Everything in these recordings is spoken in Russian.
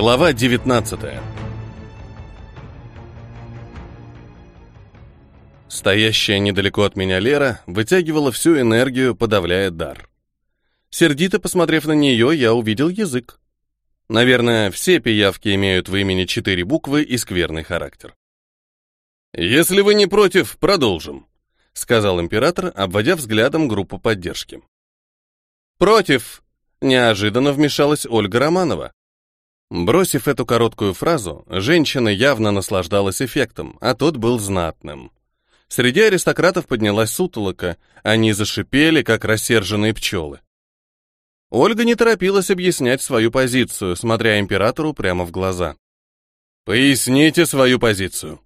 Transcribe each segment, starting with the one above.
Глава 19 Стоящая недалеко от меня Лера вытягивала всю энергию, подавляя дар. Сердито посмотрев на нее, я увидел язык. Наверное, все пиявки имеют в имени четыре буквы и скверный характер. «Если вы не против, продолжим», — сказал император, обводя взглядом группу поддержки. «Против!» — неожиданно вмешалась Ольга Романова. Бросив эту короткую фразу, женщина явно наслаждалась эффектом, а тот был знатным. Среди аристократов поднялась сутолока, они зашипели, как рассерженные пчелы. Ольга не торопилась объяснять свою позицию, смотря императору прямо в глаза. «Поясните свою позицию».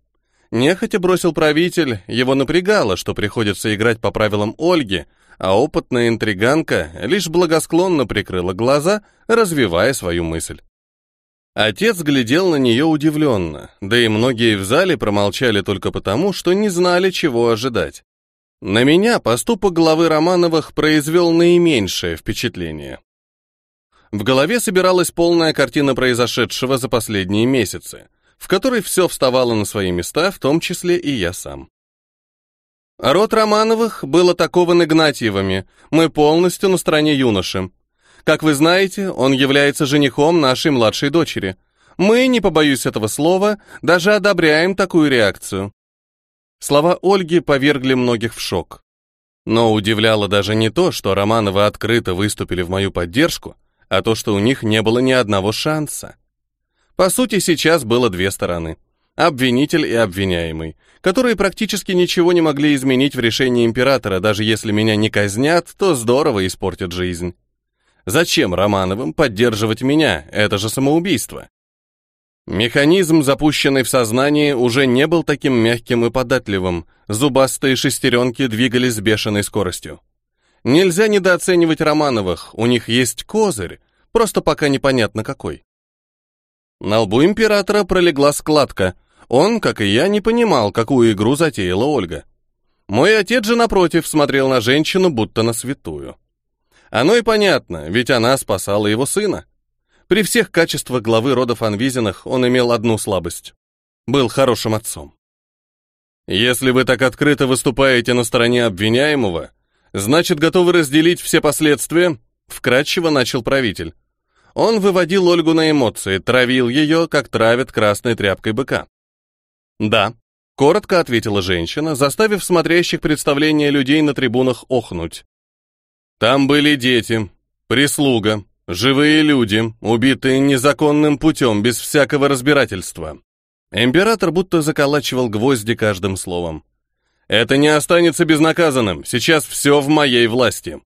Нехотя бросил правитель, его напрягало, что приходится играть по правилам Ольги, а опытная интриганка лишь благосклонно прикрыла глаза, развивая свою мысль. Отец глядел на нее удивленно, да и многие в зале промолчали только потому, что не знали, чего ожидать. На меня поступок главы Романовых произвел наименьшее впечатление. В голове собиралась полная картина произошедшего за последние месяцы, в которой все вставало на свои места, в том числе и я сам. Род Романовых был атакован Игнатьевыми, мы полностью на стороне юноши, как вы знаете, он является женихом нашей младшей дочери. Мы, не побоюсь этого слова, даже одобряем такую реакцию. Слова Ольги повергли многих в шок. Но удивляло даже не то, что Романовы открыто выступили в мою поддержку, а то, что у них не было ни одного шанса. По сути, сейчас было две стороны. Обвинитель и обвиняемый, которые практически ничего не могли изменить в решении императора, даже если меня не казнят, то здорово испортят жизнь. Зачем Романовым поддерживать меня? Это же самоубийство. Механизм, запущенный в сознании, уже не был таким мягким и податливым. Зубастые шестеренки двигались с бешеной скоростью. Нельзя недооценивать Романовых, у них есть козырь, просто пока непонятно какой. На лбу императора пролегла складка. Он, как и я, не понимал, какую игру затеяла Ольга. Мой отец же, напротив, смотрел на женщину, будто на святую. Оно и понятно, ведь она спасала его сына. При всех качествах главы рода Фанвизинах он имел одну слабость. Был хорошим отцом. Если вы так открыто выступаете на стороне обвиняемого, значит, готовы разделить все последствия, вкратчиво начал правитель. Он выводил Ольгу на эмоции, травил ее, как травят красной тряпкой быка. «Да», — коротко ответила женщина, заставив смотрящих представления людей на трибунах охнуть. Там были дети, прислуга, живые люди, убитые незаконным путем, без всякого разбирательства. Император будто заколачивал гвозди каждым словом. Это не останется безнаказанным, сейчас все в моей власти.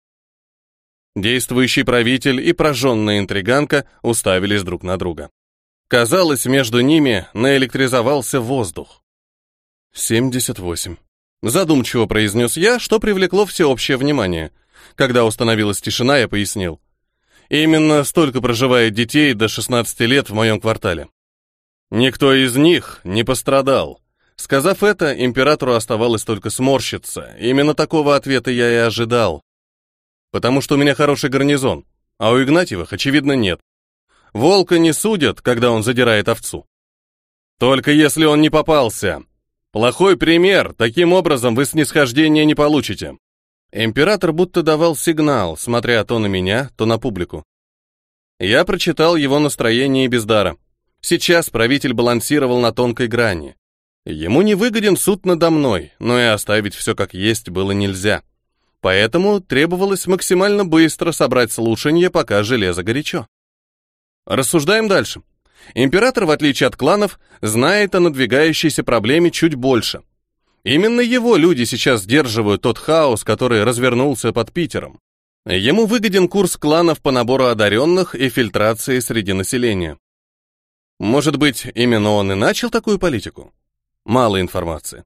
Действующий правитель и прожженная интриганка уставились друг на друга. Казалось, между ними наэлектризовался воздух. 78. Задумчиво произнес я, что привлекло всеобщее внимание — когда установилась тишина, я пояснил. Именно столько проживает детей до 16 лет в моем квартале. Никто из них не пострадал. Сказав это, императору оставалось только сморщиться. Именно такого ответа я и ожидал. Потому что у меня хороший гарнизон, а у Игнатьевых, очевидно, нет. Волка не судят, когда он задирает овцу. Только если он не попался. Плохой пример, таким образом вы снисхождения не получите. Император будто давал сигнал, смотря то на меня, то на публику. Я прочитал его настроение без дара. Сейчас правитель балансировал на тонкой грани. Ему не выгоден суд надо мной, но и оставить все как есть было нельзя. Поэтому требовалось максимально быстро собрать слушание, пока железо горячо. Рассуждаем дальше. Император, в отличие от кланов, знает о надвигающейся проблеме чуть больше. Именно его люди сейчас сдерживают тот хаос, который развернулся под Питером. Ему выгоден курс кланов по набору одаренных и фильтрации среди населения. Может быть, именно он и начал такую политику? Мало информации.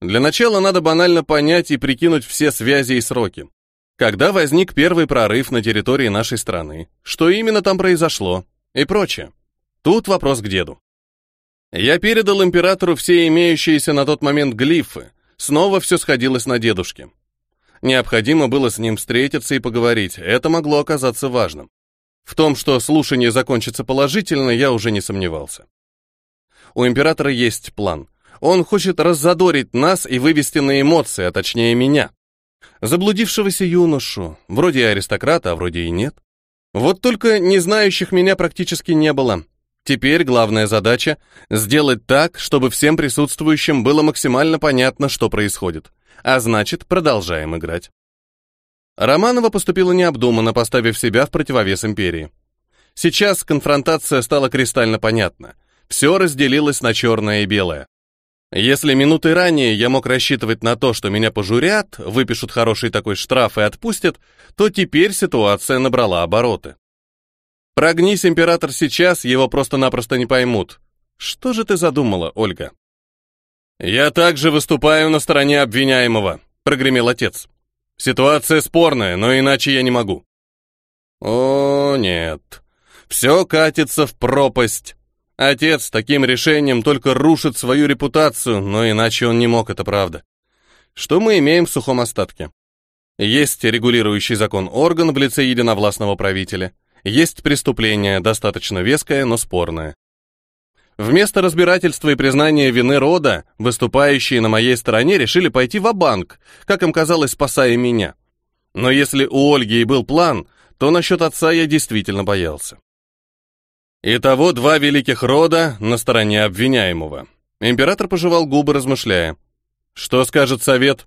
Для начала надо банально понять и прикинуть все связи и сроки. Когда возник первый прорыв на территории нашей страны, что именно там произошло и прочее. Тут вопрос к деду. Я передал императору все имеющиеся на тот момент глифы. Снова все сходилось на дедушке. Необходимо было с ним встретиться и поговорить. Это могло оказаться важным. В том, что слушание закончится положительно, я уже не сомневался. У императора есть план. Он хочет раззадорить нас и вывести на эмоции, а точнее меня. Заблудившегося юношу, вроде аристократа, а вроде и нет. Вот только не знающих меня практически не было. Теперь главная задача — сделать так, чтобы всем присутствующим было максимально понятно, что происходит. А значит, продолжаем играть. Романова поступила необдуманно, поставив себя в противовес империи. Сейчас конфронтация стала кристально понятна. Все разделилось на черное и белое. Если минуты ранее я мог рассчитывать на то, что меня пожурят, выпишут хороший такой штраф и отпустят, то теперь ситуация набрала обороты. Прогнись император сейчас, его просто-напросто не поймут. Что же ты задумала, Ольга? Я также выступаю на стороне обвиняемого, прогремел отец. Ситуация спорная, но иначе я не могу. О, нет. Все катится в пропасть. Отец таким решением только рушит свою репутацию, но иначе он не мог, это правда. Что мы имеем в сухом остатке? Есть регулирующий закон орган в лице единовластного правителя. Есть преступление, достаточно веское, но спорное. Вместо разбирательства и признания вины рода, выступающие на моей стороне решили пойти в банк как им казалось, спасая меня. Но если у Ольги и был план, то насчет отца я действительно боялся. Итого два великих рода на стороне обвиняемого. Император пожевал губы, размышляя. Что скажет совет?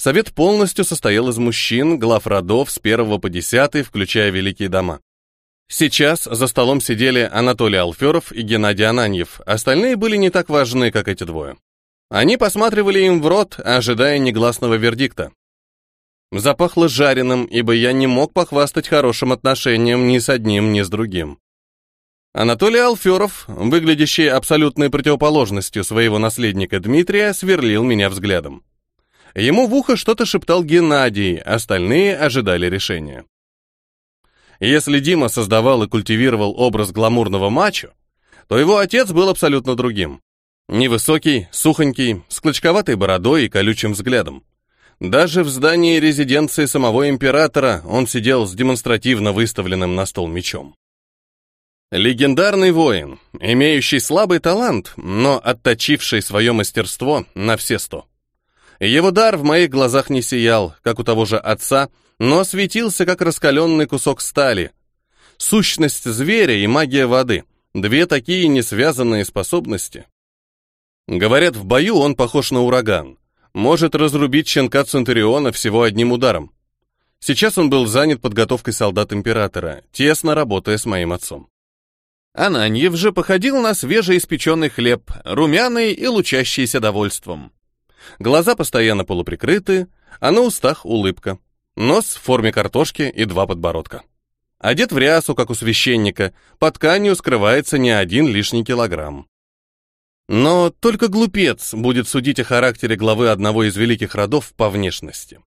Совет полностью состоял из мужчин, глав родов с первого по десятый, включая великие дома. Сейчас за столом сидели Анатолий Алферов и Геннадий Ананьев, остальные были не так важны, как эти двое. Они посматривали им в рот, ожидая негласного вердикта. Запахло жареным, ибо я не мог похвастать хорошим отношением ни с одним, ни с другим. Анатолий Алферов, выглядящий абсолютной противоположностью своего наследника Дмитрия, сверлил меня взглядом. Ему в ухо что-то шептал Геннадий, остальные ожидали решения. Если Дима создавал и культивировал образ гламурного мачо, то его отец был абсолютно другим. Невысокий, сухонький, с клочковатой бородой и колючим взглядом. Даже в здании резиденции самого императора он сидел с демонстративно выставленным на стол мечом. Легендарный воин, имеющий слабый талант, но отточивший свое мастерство на все сто. Его дар в моих глазах не сиял, как у того же отца, но светился, как раскаленный кусок стали. Сущность зверя и магия воды — две такие несвязанные способности. Говорят, в бою он похож на ураган. Может разрубить щенка Центуриона всего одним ударом. Сейчас он был занят подготовкой солдат императора, тесно работая с моим отцом. Ананьев же походил на свежеиспеченный хлеб, румяный и лучащийся довольством. Глаза постоянно полуприкрыты, а на устах улыбка. Нос в форме картошки и два подбородка. Одет в рясу, как у священника, под тканью скрывается не один лишний килограмм. Но только глупец будет судить о характере главы одного из великих родов по внешности.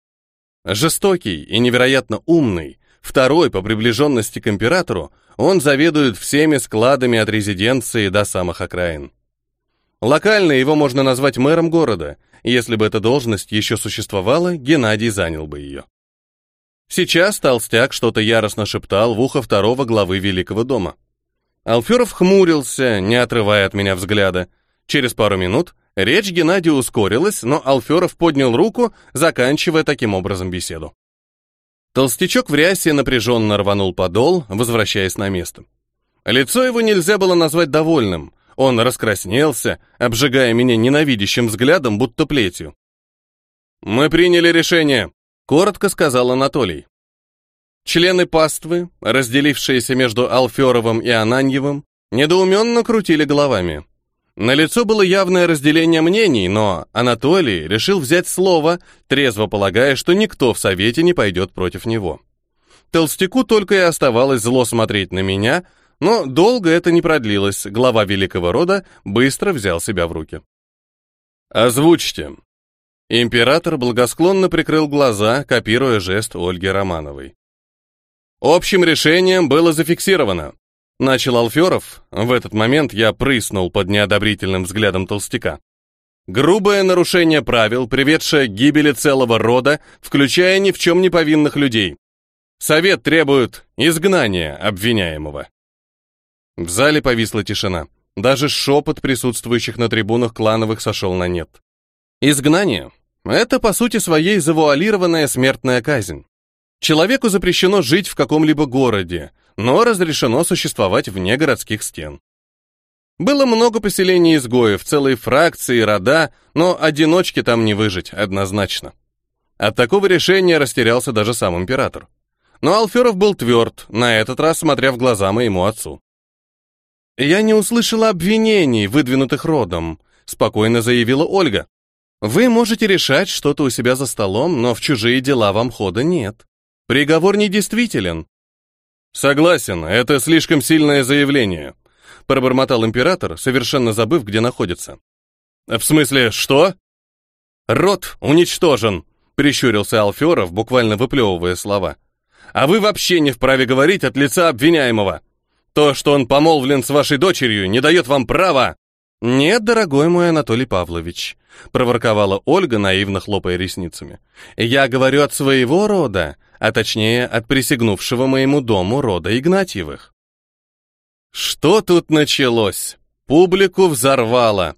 Жестокий и невероятно умный, Второй, по приближенности к императору, он заведует всеми складами от резиденции до самых окраин. Локально его можно назвать мэром города. Если бы эта должность еще существовала, Геннадий занял бы ее. Сейчас толстяк что-то яростно шептал в ухо второго главы Великого дома. Алферов хмурился, не отрывая от меня взгляда. Через пару минут речь Геннадия ускорилась, но Алферов поднял руку, заканчивая таким образом беседу. Толстячок в рясе напряженно рванул подол, возвращаясь на место. Лицо его нельзя было назвать довольным. Он раскраснелся, обжигая меня ненавидящим взглядом, будто плетью. «Мы приняли решение», — коротко сказал Анатолий. Члены паствы, разделившиеся между Алферовым и Ананьевым, недоуменно крутили головами. На лицо было явное разделение мнений, но Анатолий решил взять слово, трезво полагая, что никто в совете не пойдет против него. Толстяку только и оставалось зло смотреть на меня, но долго это не продлилось, глава великого рода быстро взял себя в руки. «Озвучьте». Император благосклонно прикрыл глаза, копируя жест Ольги Романовой. Общим решением было зафиксировано. Начал Алферов. В этот момент я прыснул под неодобрительным взглядом толстяка. Грубое нарушение правил, приведшее к гибели целого рода, включая ни в чем не повинных людей. Совет требует изгнания обвиняемого. В зале повисла тишина. Даже шепот присутствующих на трибунах клановых сошел на нет. Изгнание — это, по сути своей, завуалированная смертная казнь. Человеку запрещено жить в каком-либо городе, но разрешено существовать вне городских стен. Было много поселений изгоев, целые фракции, рода, но одиночки там не выжить, однозначно. От такого решения растерялся даже сам император. Но Алферов был тверд, на этот раз смотря в глаза моему отцу. «Я не услышала обвинений, выдвинутых родом», — спокойно заявила Ольга. «Вы можете решать что-то у себя за столом, но в чужие дела вам хода нет. Приговор недействителен». «Согласен, это слишком сильное заявление», — пробормотал император, совершенно забыв, где находится. «В смысле, что?» «Род уничтожен», — прищурился Алферов, буквально выплевывая слова. «А вы вообще не вправе говорить от лица обвиняемого. То, что он помолвлен с вашей дочерью, не дает вам права!» «Нет, дорогой мой Анатолий Павлович», — проворковала Ольга, наивно хлопая ресницами. «Я говорю от своего рода, а точнее от присягнувшего моему дому рода Игнатьевых». Что тут началось? Публику взорвало.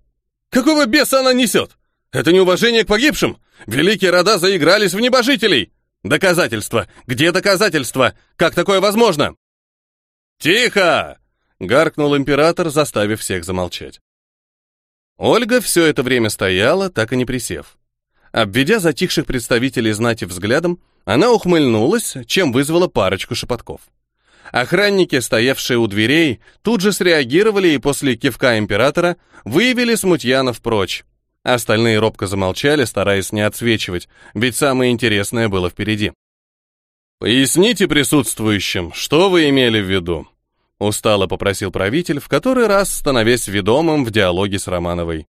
«Какого беса она несет? Это неуважение к погибшим? Великие рода заигрались в небожителей! Доказательства! Где доказательства? Как такое возможно?» «Тихо!» — гаркнул император, заставив всех замолчать. Ольга все это время стояла, так и не присев. Обведя затихших представителей знати взглядом, она ухмыльнулась, чем вызвала парочку шепотков. Охранники, стоявшие у дверей, тут же среагировали и после кивка императора выявили смутьянов прочь. Остальные робко замолчали, стараясь не отсвечивать, ведь самое интересное было впереди. «Поясните присутствующим, что вы имели в виду?» Устало попросил правитель, в который раз становясь ведомым в диалоге с Романовой.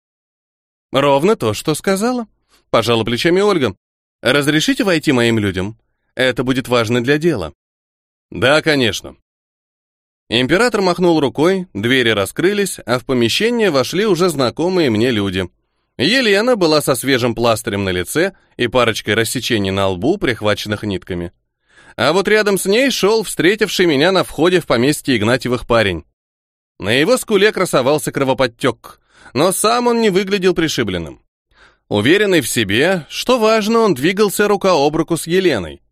«Ровно то, что сказала», — пожала плечами Ольга. «Разрешите войти моим людям? Это будет важно для дела». «Да, конечно». Император махнул рукой, двери раскрылись, а в помещение вошли уже знакомые мне люди. Елена была со свежим пластырем на лице и парочкой рассечений на лбу, прихваченных нитками. А вот рядом с ней шел встретивший меня на входе в поместье Игнатьевых парень. На его скуле красовался кровоподтек, но сам он не выглядел пришибленным. Уверенный в себе, что важно, он двигался рука об руку с Еленой.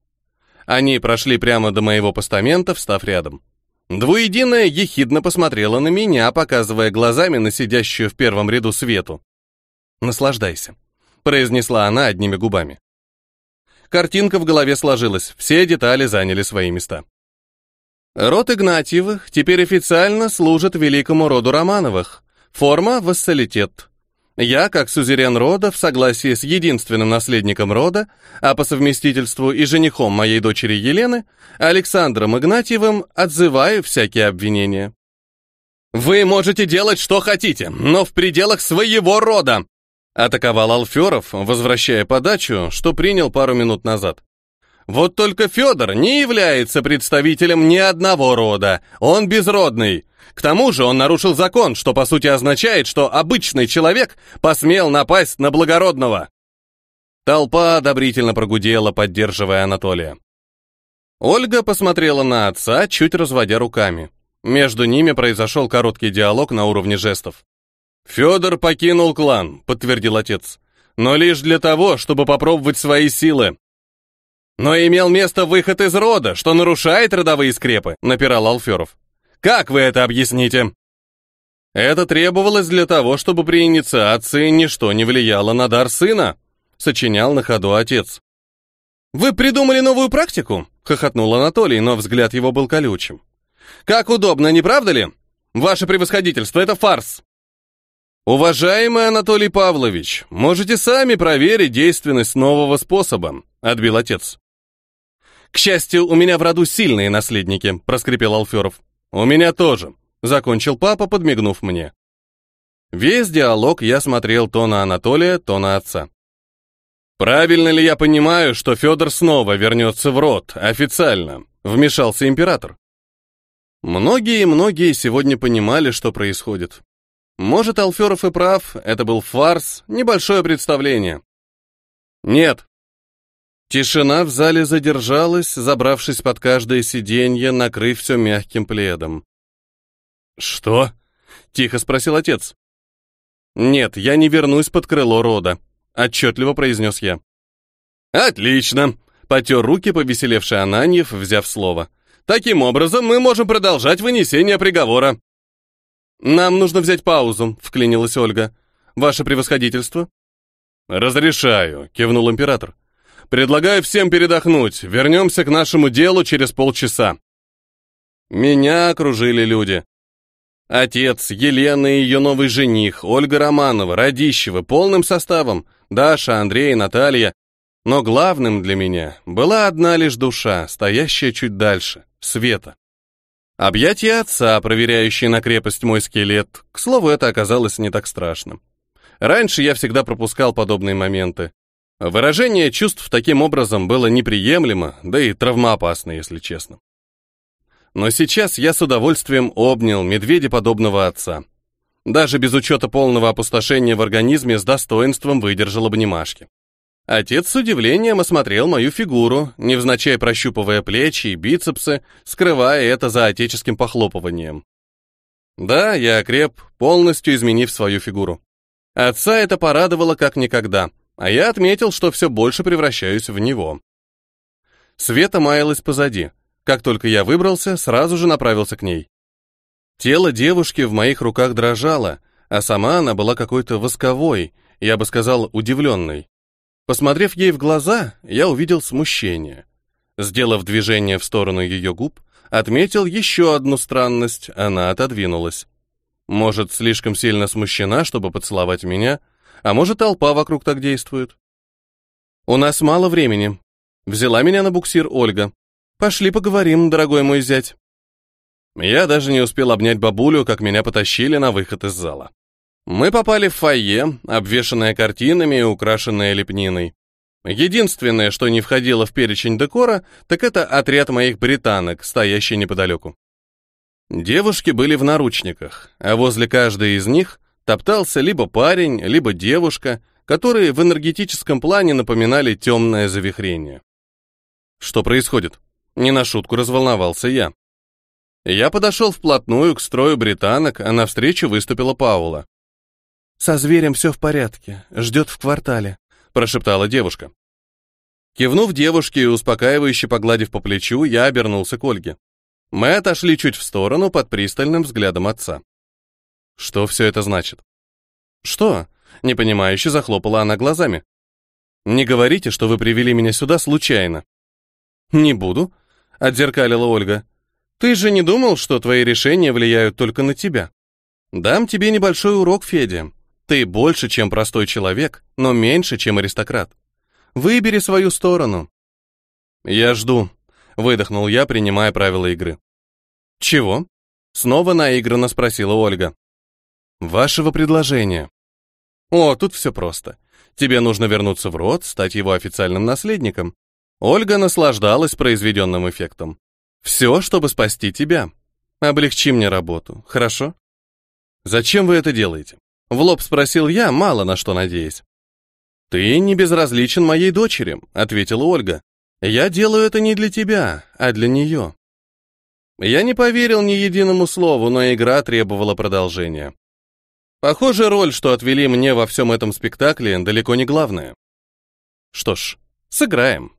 Они прошли прямо до моего постамента, встав рядом. Двуединая ехидно посмотрела на меня, показывая глазами на сидящую в первом ряду Свету. «Наслаждайся», — произнесла она одними губами. Картинка в голове сложилась, все детали заняли свои места. Род Игнатьевых теперь официально служит великому роду Романовых. Форма – вассалитет. Я, как сузерен рода, в согласии с единственным наследником рода, а по совместительству и женихом моей дочери Елены, Александром Игнатьевым, отзываю всякие обвинения. «Вы можете делать, что хотите, но в пределах своего рода!» Атаковал Алферов, возвращая подачу, что принял пару минут назад. Вот только Федор не является представителем ни одного рода, он безродный. К тому же он нарушил закон, что по сути означает, что обычный человек посмел напасть на благородного. Толпа одобрительно прогудела, поддерживая Анатолия. Ольга посмотрела на отца, чуть разводя руками. Между ними произошел короткий диалог на уровне жестов. «Федор покинул клан», — подтвердил отец. «Но лишь для того, чтобы попробовать свои силы». «Но имел место выход из рода, что нарушает родовые скрепы», — напирал Алферов. «Как вы это объясните?» «Это требовалось для того, чтобы при инициации ничто не влияло на дар сына», — сочинял на ходу отец. «Вы придумали новую практику?» — хохотнул Анатолий, но взгляд его был колючим. «Как удобно, не правда ли? Ваше превосходительство — это фарс!» «Уважаемый Анатолий Павлович, можете сами проверить действенность нового способа», — отбил отец. «К счастью, у меня в роду сильные наследники», — проскрипел Алферов. «У меня тоже», — закончил папа, подмигнув мне. Весь диалог я смотрел то на Анатолия, то на отца. «Правильно ли я понимаю, что Федор снова вернется в род, официально?» — вмешался император. Многие-многие сегодня понимали, что происходит. Может, Алферов и прав, это был фарс, небольшое представление. Нет. Тишина в зале задержалась, забравшись под каждое сиденье, накрыв все мягким пледом. «Что?» — тихо спросил отец. «Нет, я не вернусь под крыло рода», — отчетливо произнес я. «Отлично!» — потер руки повеселевший Ананьев, взяв слово. «Таким образом мы можем продолжать вынесение приговора». «Нам нужно взять паузу», — вклинилась Ольга. «Ваше превосходительство?» «Разрешаю», — кивнул император. «Предлагаю всем передохнуть. Вернемся к нашему делу через полчаса». Меня окружили люди. Отец, Елена и ее новый жених, Ольга Романова, Радищева, полным составом, Даша, Андрей, Наталья. Но главным для меня была одна лишь душа, стоящая чуть дальше, Света. Объятия отца, проверяющие на крепость мой скелет. К слову, это оказалось не так страшно. Раньше я всегда пропускал подобные моменты. Выражение чувств таким образом было неприемлемо, да и травмоопасно, если честно. Но сейчас я с удовольствием обнял медведеподобного отца. Даже без учета полного опустошения в организме с достоинством выдержал обнимашки. Отец с удивлением осмотрел мою фигуру, невзначай прощупывая плечи и бицепсы, скрывая это за отеческим похлопыванием. Да, я окреп, полностью изменив свою фигуру. Отца это порадовало как никогда, а я отметил, что все больше превращаюсь в него. Света маялась позади. Как только я выбрался, сразу же направился к ней. Тело девушки в моих руках дрожало, а сама она была какой-то восковой, я бы сказал, удивленной. Посмотрев ей в глаза, я увидел смущение. Сделав движение в сторону ее губ, отметил еще одну странность, она отодвинулась. Может, слишком сильно смущена, чтобы поцеловать меня, а может, толпа вокруг так действует. «У нас мало времени», — взяла меня на буксир Ольга. «Пошли поговорим, дорогой мой зять». Я даже не успел обнять бабулю, как меня потащили на выход из зала. Мы попали в фойе, обвешанное картинами и украшенное лепниной. Единственное, что не входило в перечень декора, так это отряд моих британок, стоящий неподалеку. Девушки были в наручниках, а возле каждой из них топтался либо парень, либо девушка, которые в энергетическом плане напоминали темное завихрение. Что происходит? Не на шутку разволновался я. Я подошел вплотную к строю британок, а навстречу выступила Паула. «Со зверем все в порядке, ждет в квартале», — прошептала девушка. Кивнув девушке и успокаивающе погладив по плечу, я обернулся к Ольге. Мы отошли чуть в сторону под пристальным взглядом отца. Что все это значит? Что? Непонимающе захлопала она глазами. Не говорите, что вы привели меня сюда случайно. Не буду, отзеркалила Ольга. Ты же не думал, что твои решения влияют только на тебя? Дам тебе небольшой урок, Федя. Ты больше, чем простой человек, но меньше, чем аристократ. Выбери свою сторону. Я жду, выдохнул я, принимая правила игры. Чего? Снова наигранно спросила Ольга. Вашего предложения. О, тут все просто. Тебе нужно вернуться в род, стать его официальным наследником. Ольга наслаждалась произведенным эффектом. Все, чтобы спасти тебя. Облегчи мне работу, хорошо? Зачем вы это делаете? В лоб спросил я, мало на что надеясь. «Ты не безразличен моей дочери», — ответила Ольга. «Я делаю это не для тебя, а для нее». Я не поверил ни единому слову, но игра требовала продолжения. Похоже, роль, что отвели мне во всем этом спектакле, далеко не главная. Что ж, сыграем.